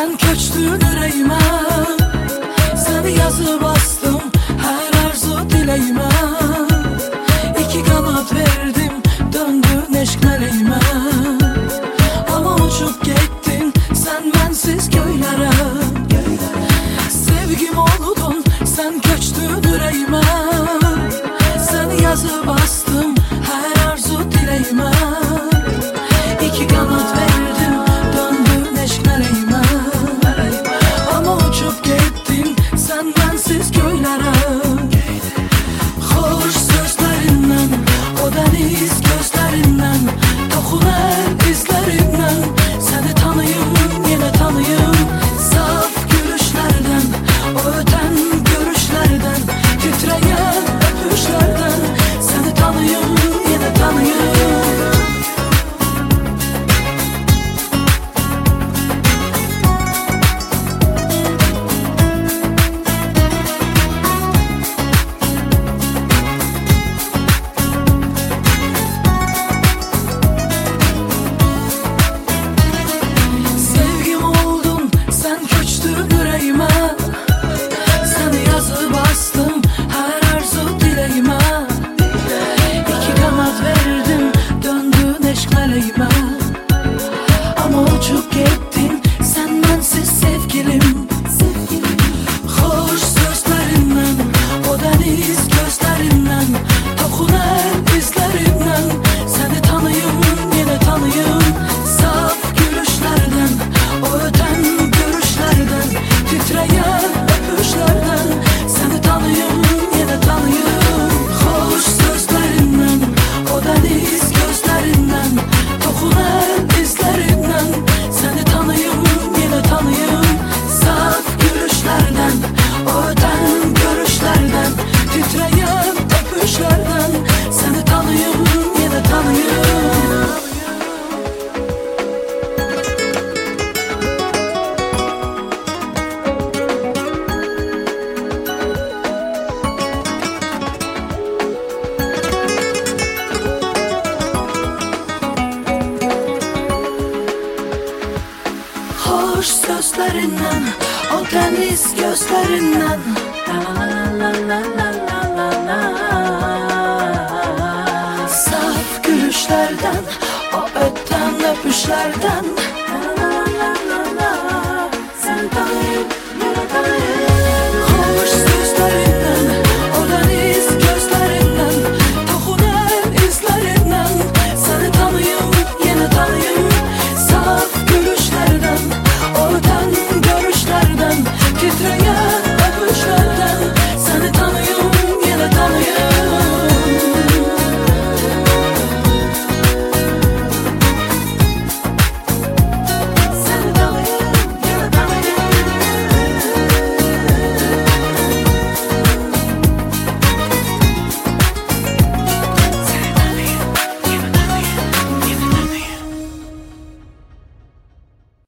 Sen köçtün yüreğime. Seni yazı bastım her arzu dileğime. İki kanat verdim döndün eşk meleğime Ama uçup gittin sen bensiz köylere. Boş sözlerinden O temiz gözlerinden. Saf gülüşlerden O ötten öpüşlerden. Sen daim